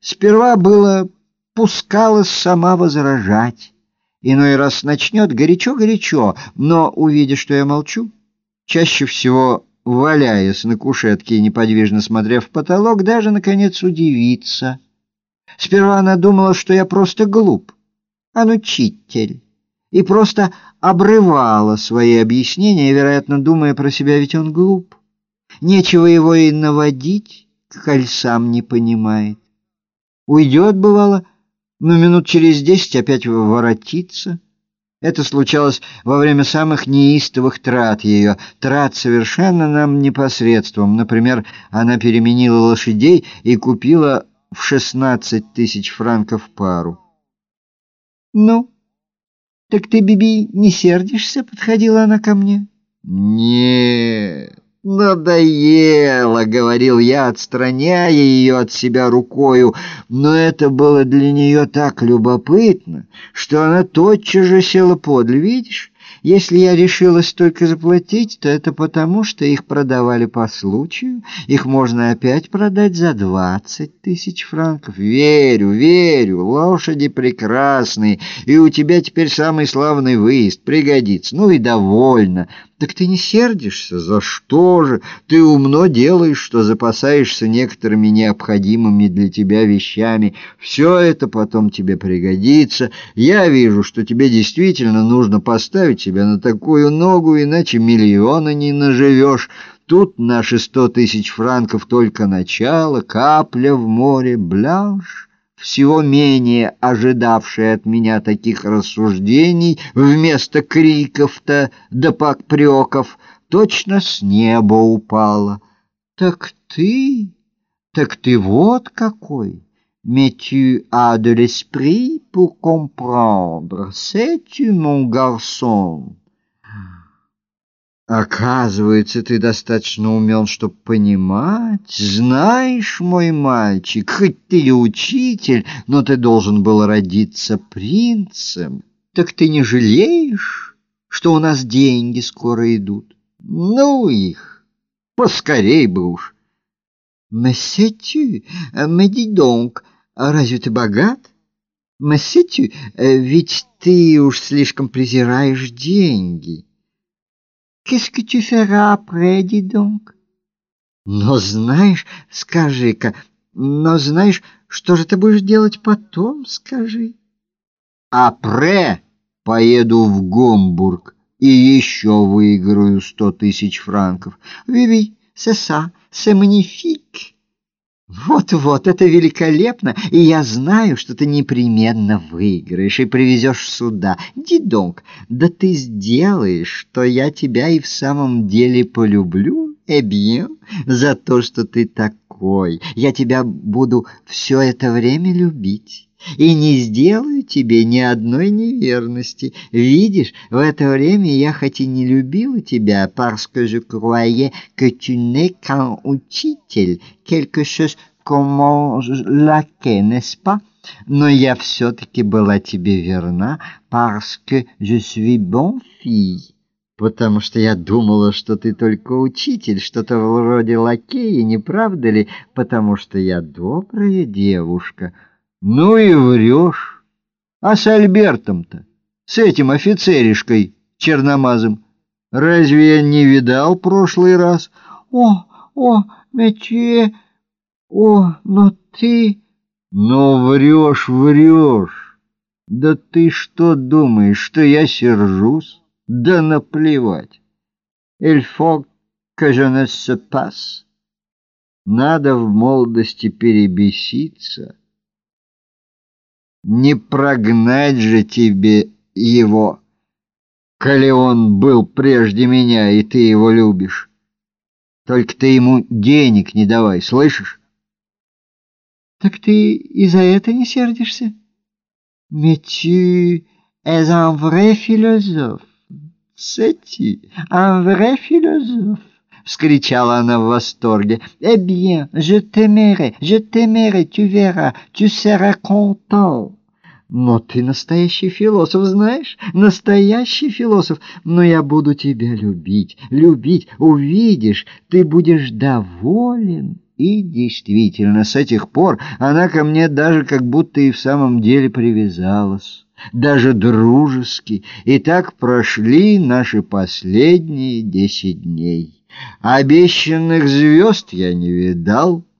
Сперва было пускалась сама возражать. Иной раз начнет горячо-горячо, но, увидя, что я молчу, чаще всего валяясь на кушетке и неподвижно смотря в потолок, даже, наконец, удивиться. Сперва она думала, что я просто глуп, а ну учитель, и просто обрывала свои объяснения, вероятно, думая про себя, ведь он глуп. Нечего его и наводить, коль сам не понимает. Уйдет, бывало, но минут через десять опять воротится. Это случалось во время самых неистовых трат ее, трат совершенно нам непосредством. Например, она переменила лошадей и купила в шестнадцать тысяч франков пару. «Ну, так ты, Биби, не сердишься?» — подходила она ко мне. «Нет». «Надоело», — говорил я, отстраняя ее от себя рукою, но это было для нее так любопытно, что она тотчас же села подле, видишь? Если я решилась только заплатить, то это потому, что их продавали по случаю. Их можно опять продать за двадцать тысяч франков. Верю, верю, лошади прекрасные, и у тебя теперь самый славный выезд пригодится. Ну и довольно. Так ты не сердишься? За что же? Ты умно делаешь, что запасаешься некоторыми необходимыми для тебя вещами. Все это потом тебе пригодится. Я вижу, что тебе действительно нужно поставить себя на такую ногу, иначе миллиона не наживешь. Тут наши сто тысяч франков только начало, капля в море, бляш всего менее ожидавшая от меня таких рассуждений, вместо криков-то да покпреков, точно с неба упала. «Так ты? Так ты вот какой! Mais tu as de l'esprit pour comprendre, sais-tu, mon garçon?» Оказывается, ты достаточно умен, чтобы понимать. Знаешь, мой мальчик, хоть ты и учитель, но ты должен был родиться принцем. Так ты не жалеешь, что у нас деньги скоро идут? Ну их, поскорей бы уж. Мессетю, меди донк, разве ты богат? Мессетю, ведь ты уж слишком презираешь деньги. Qu'est-ce que tu feras après, dis donc? Но знаешь, скажи-ка, но знаешь, что же ты будешь делать потом, скажи? Апре поеду в Гомбург и еще выиграю сто тысяч франков. Виви, ça, c'est magnifique. Вот-вот, это великолепно, и я знаю, что ты непременно выиграешь и привезешь сюда. Дидонг, да ты сделаешь, что я тебя и в самом деле полюблю, эбьен, за то, что ты такой. Я тебя буду все это время любить и не сделаю тебе ни одной неверности. Видишь, в это время я хоть и не любила тебя, parce que je croyais que tu n'es qu'un учитель, quelque chose un laquais, n'est-ce pas? Но я все-таки была тебе верна, parce que je suis bon fille. Потому что я думала, что ты только учитель, что-то вроде лакея, не правда ли? Потому что я добрая девушка». Ну и врешь. А с Альбертом-то, с этим офицеришкой черномазым, разве я не видал прошлый раз? О, о, мече, о, но ты... Ну врешь, врешь. Да ты что думаешь, что я сержусь? Да наплевать. Il faut que je ne. Надо в молодости перебеситься. Не прогнать же тебе его, коли он был прежде меня, и ты его любишь. Только ты ему денег не давай, слышишь? Так ты и за это не сердишься? Mais tu es un vrai philosophe. C'est-tu un vrai philosophe? — вскричала она в восторге. «Eh bien, je t'aimerai, je t'aimerai, tu verras, tu seras content». «Но ты настоящий философ, знаешь? Настоящий философ. Но я буду тебя любить, любить, увидишь, ты будешь доволен». И действительно, с этих пор она ко мне даже как будто и в самом деле привязалась, даже дружески, и так прошли наши последние десять дней. Обещанных звезд я не видал,